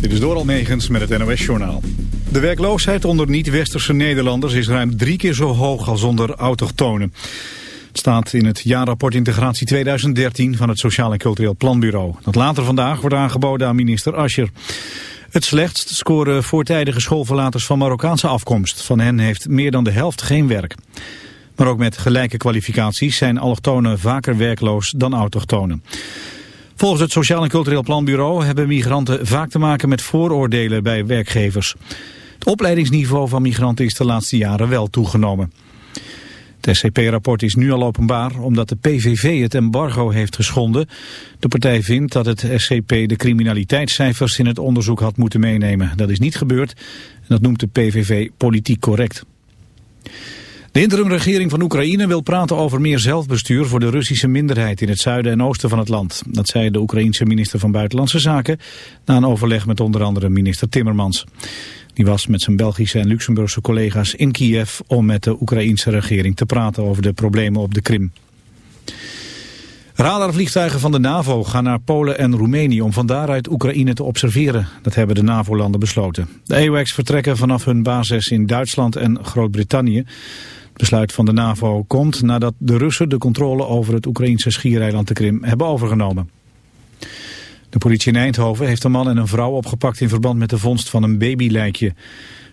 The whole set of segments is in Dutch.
Dit is door Almegens met het NOS-journaal. De werkloosheid onder niet-westerse Nederlanders is ruim drie keer zo hoog als onder autochtonen. Het staat in het jaarrapport Integratie 2013 van het Sociaal en Cultureel Planbureau. Dat later vandaag wordt aangeboden aan minister Ascher. Het slechtst scoren voortijdige schoolverlaters van Marokkaanse afkomst. Van hen heeft meer dan de helft geen werk. Maar ook met gelijke kwalificaties zijn allochtonen vaker werkloos dan autochtonen. Volgens het Sociaal en Cultureel Planbureau hebben migranten vaak te maken met vooroordelen bij werkgevers. Het opleidingsniveau van migranten is de laatste jaren wel toegenomen. Het SCP-rapport is nu al openbaar omdat de PVV het embargo heeft geschonden. De partij vindt dat het SCP de criminaliteitscijfers in het onderzoek had moeten meenemen. Dat is niet gebeurd en dat noemt de PVV politiek correct. De interimregering van Oekraïne wil praten over meer zelfbestuur voor de Russische minderheid in het zuiden en oosten van het land. Dat zei de Oekraïense minister van Buitenlandse Zaken na een overleg met onder andere minister Timmermans. Die was met zijn Belgische en Luxemburgse collega's in Kiev om met de Oekraïense regering te praten over de problemen op de Krim. Radarvliegtuigen van de NAVO gaan naar Polen en Roemenië om van daaruit Oekraïne te observeren. Dat hebben de NAVO-landen besloten. De AWACS vertrekken vanaf hun basis in Duitsland en Groot-Brittannië. Besluit van de NAVO komt nadat de Russen de controle over het Oekraïnse schiereiland de Krim hebben overgenomen. De politie in Eindhoven heeft een man en een vrouw opgepakt in verband met de vondst van een babylijkje.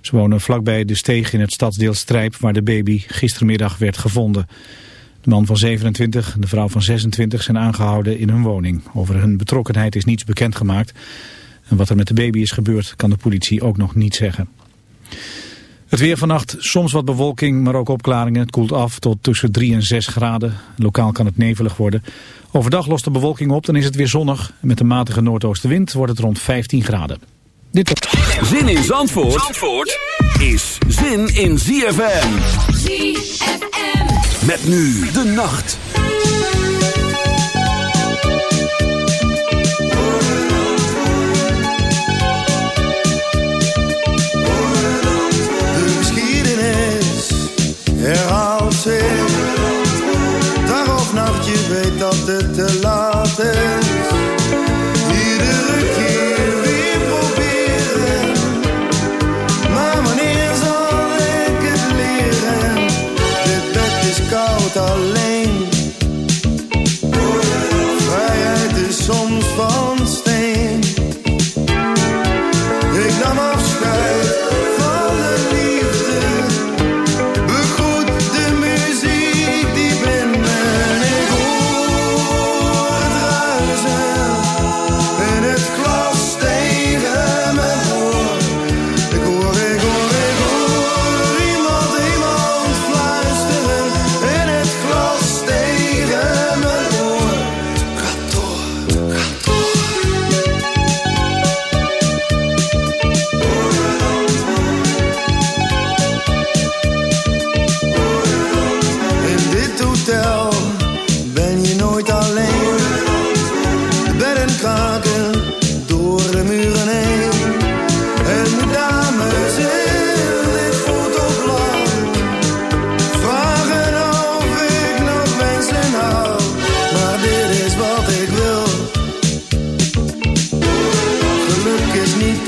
Ze wonen vlakbij de steeg in het stadsdeel Strijp waar de baby gistermiddag werd gevonden. De man van 27 en de vrouw van 26 zijn aangehouden in hun woning. Over hun betrokkenheid is niets bekendgemaakt. En wat er met de baby is gebeurd kan de politie ook nog niet zeggen. Het weer vannacht, soms wat bewolking, maar ook opklaringen. Het koelt af tot tussen 3 en 6 graden. Lokaal kan het nevelig worden. Overdag lost de bewolking op, dan is het weer zonnig. Met een matige noordoostenwind wordt het rond 15 graden. Dit Zin in Zandvoort, Zandvoort is zin in ZFM. ZFM. Met nu de nacht.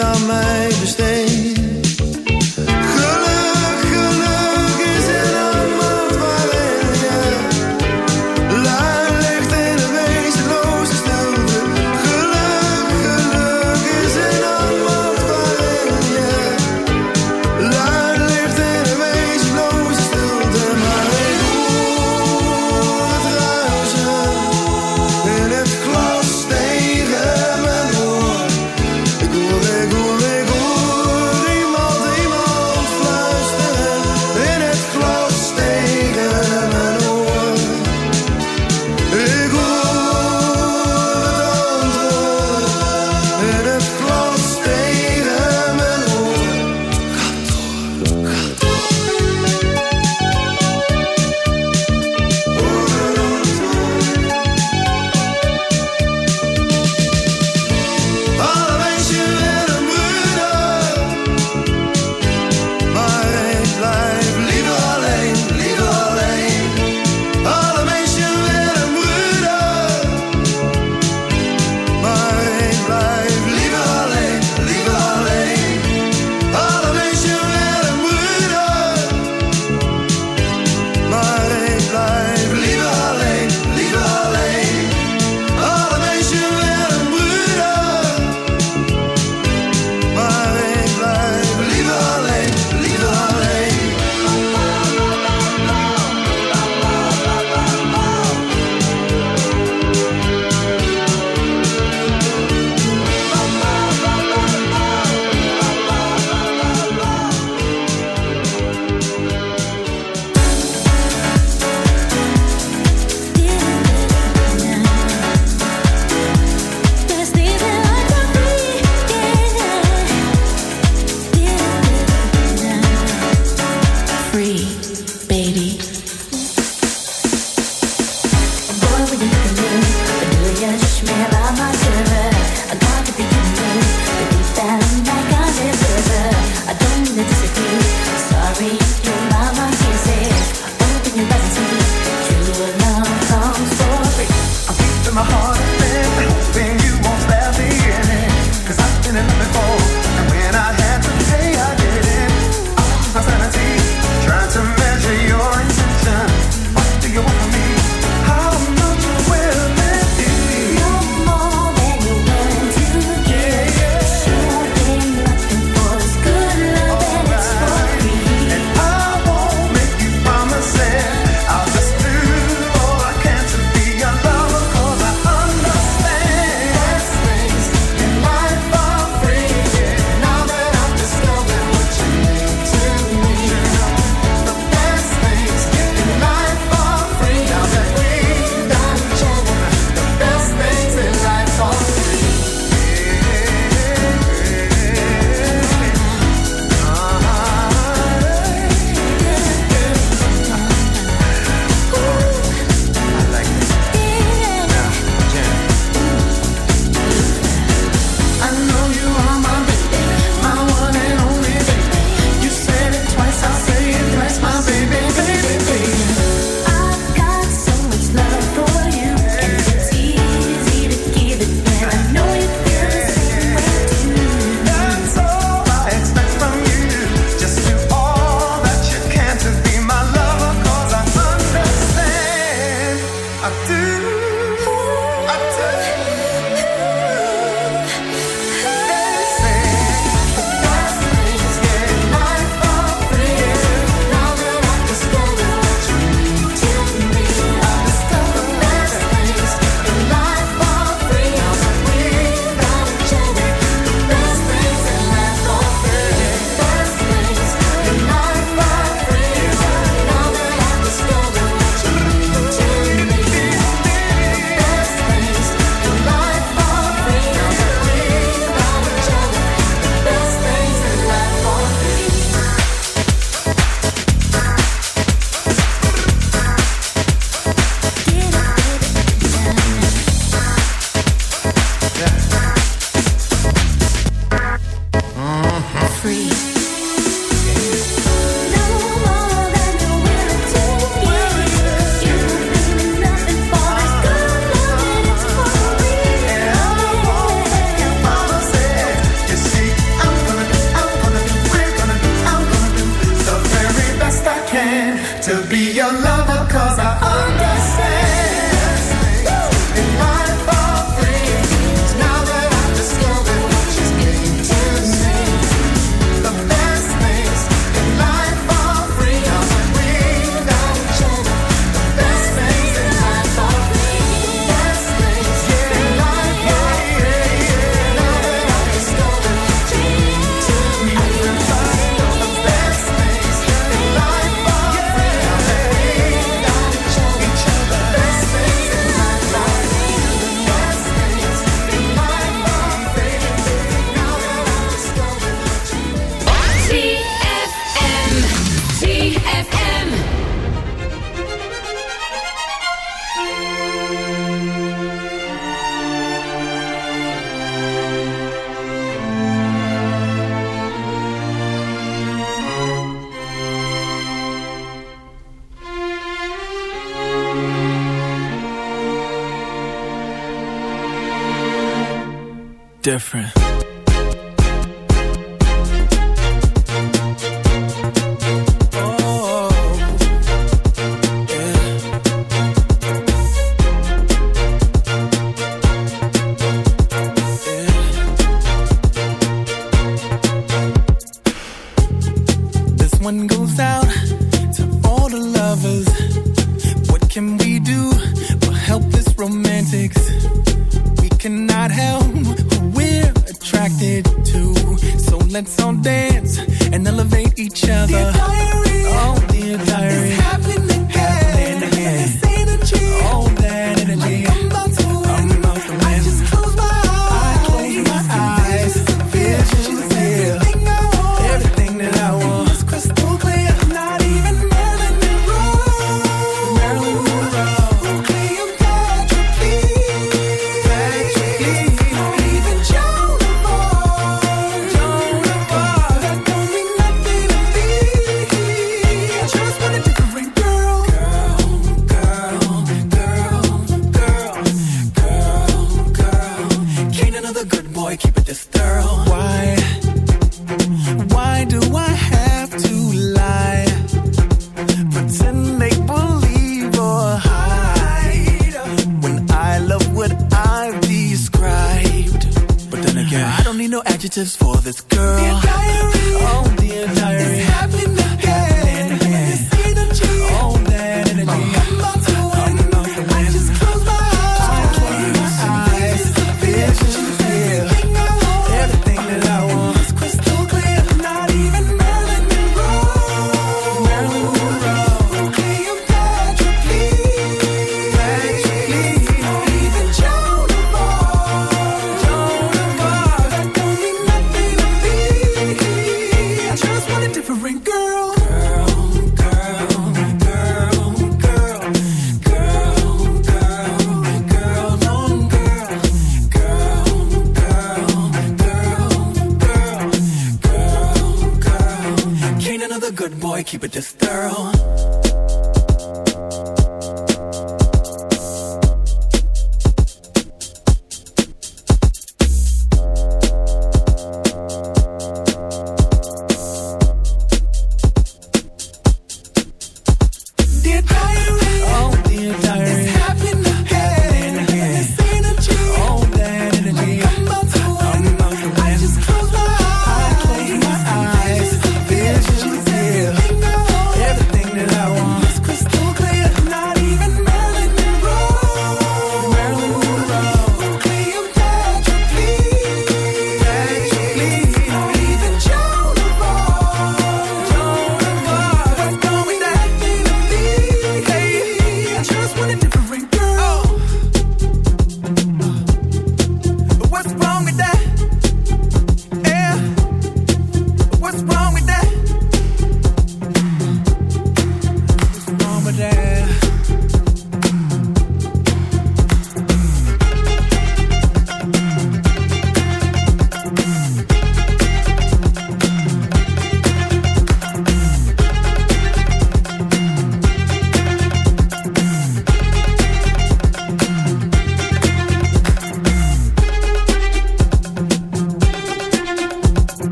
Aan mij besteed. Different. for this girl.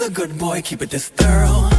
another good boy, keep it this thorough.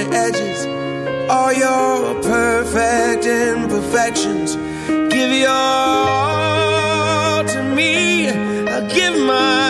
the edges. All your perfect imperfections. Give your all to me. I'll give mine.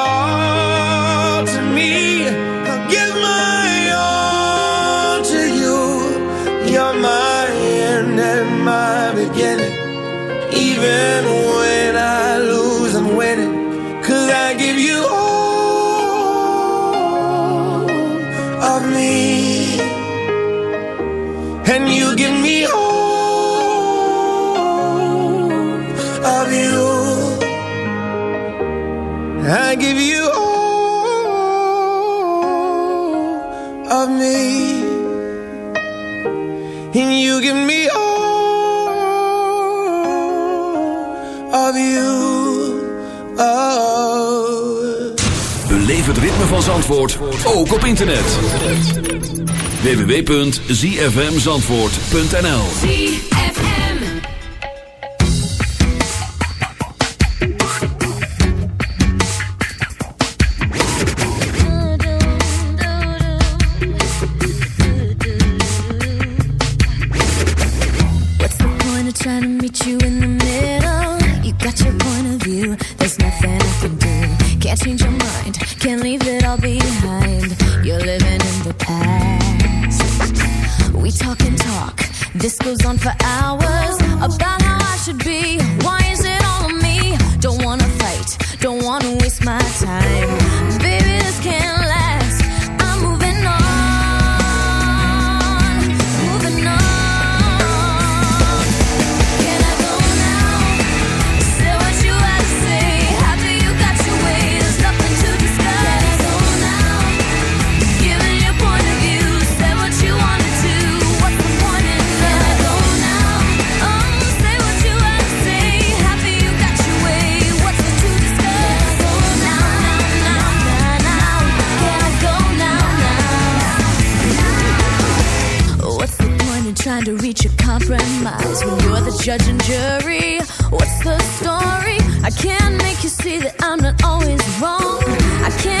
Zandvoort ook op internet. www.zfmzandvoort.nl your mind. can leave it all behind. You're living in the past. We talk and talk. This goes on for hours about. judge and jury. What's the story? I can't make you see that I'm not always wrong. I can't.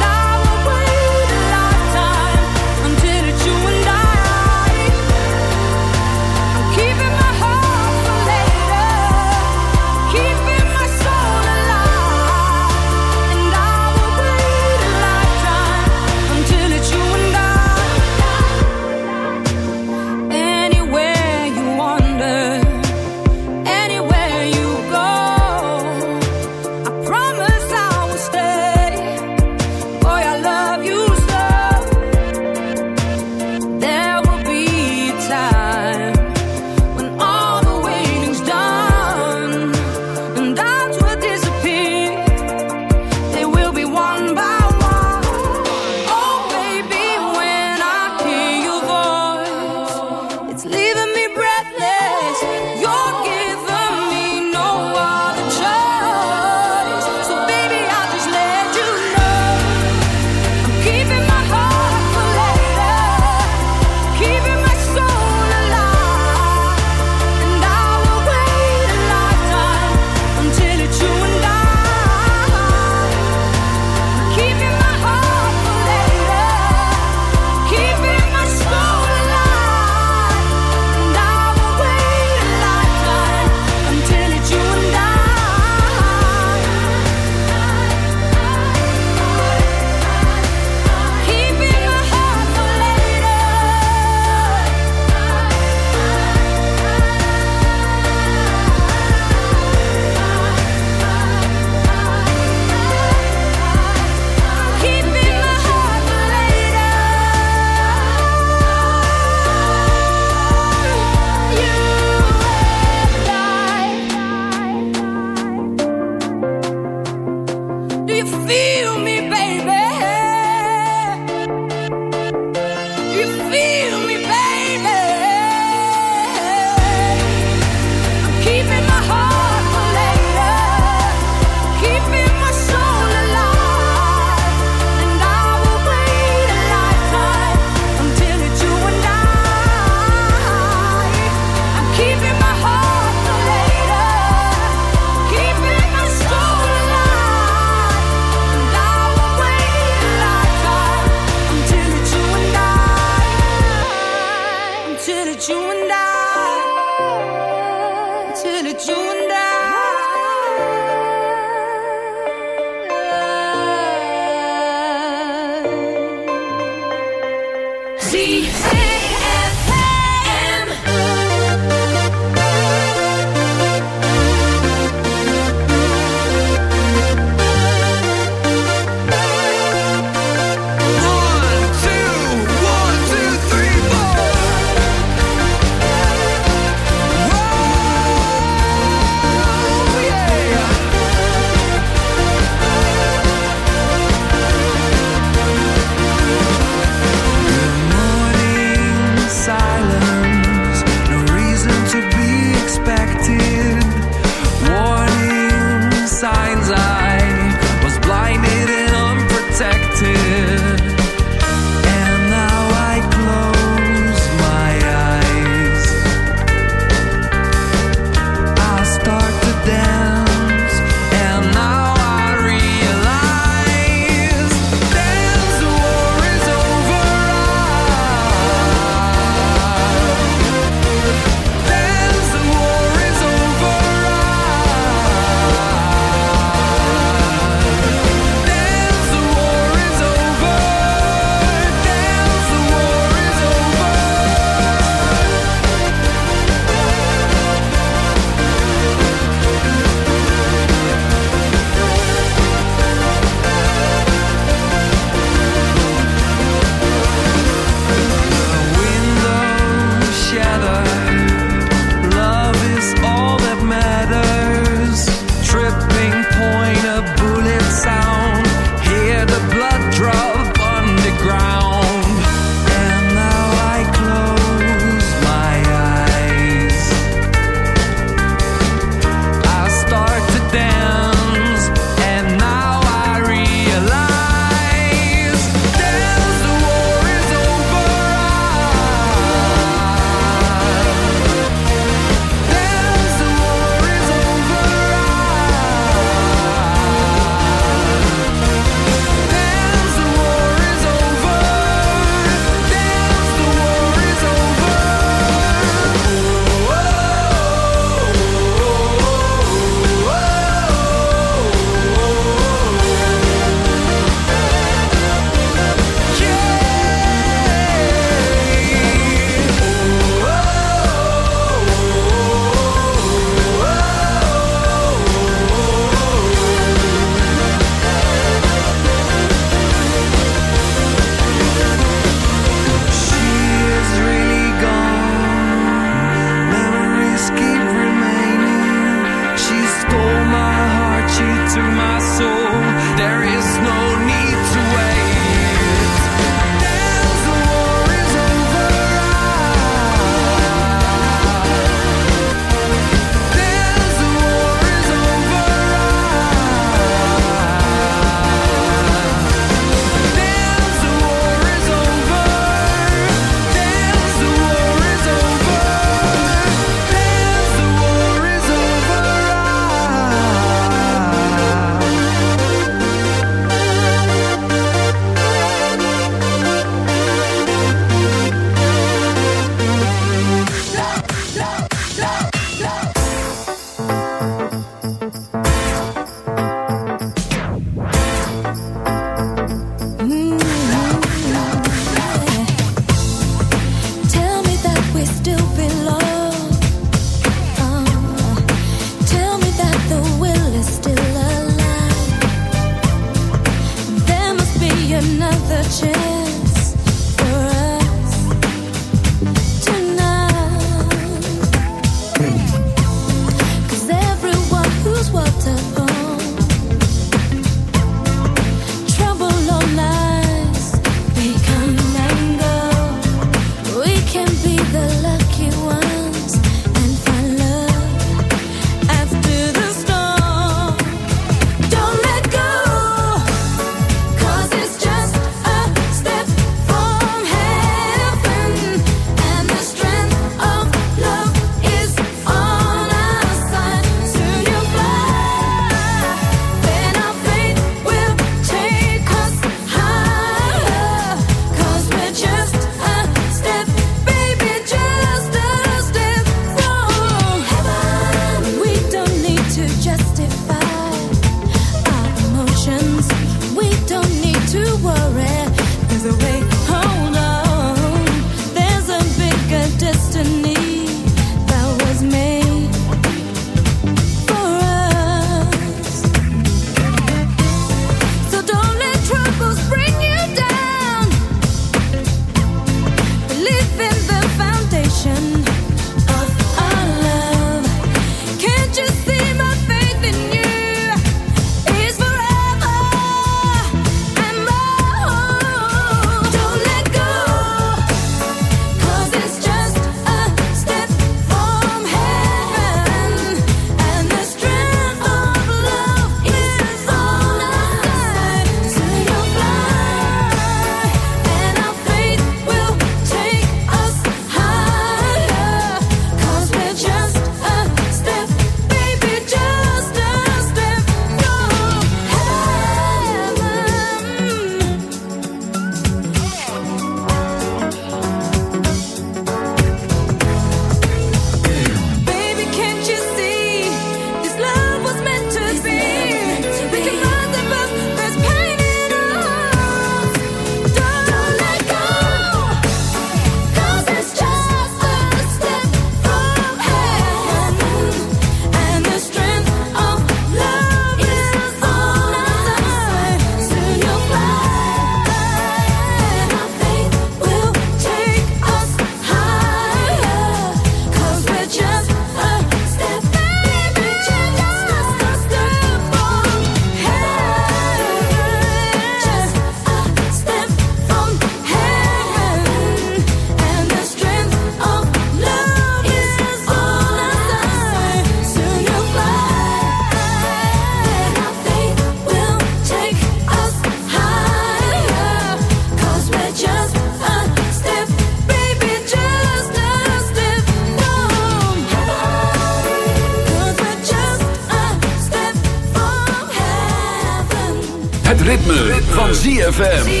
ZFM.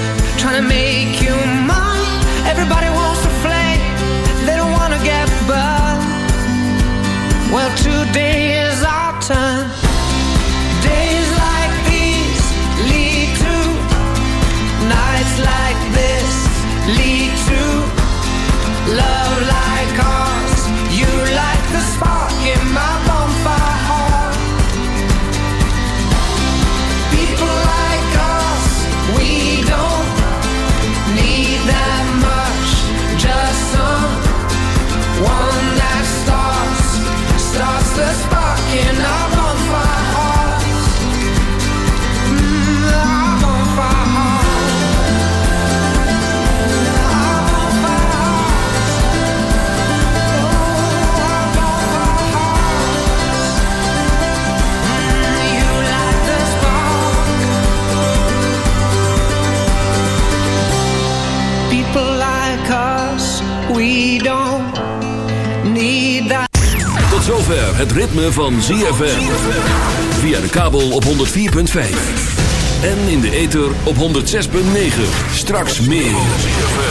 trying to make you mine. Everybody wants flame, they don't want to get burned. Well, today is our turn. Days zover het ritme van ZFM. Via de kabel op 104.5. En in de ether op 106.9. Straks meer.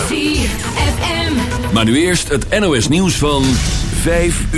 ZFM. Maar nu eerst het NOS nieuws van 5 uur.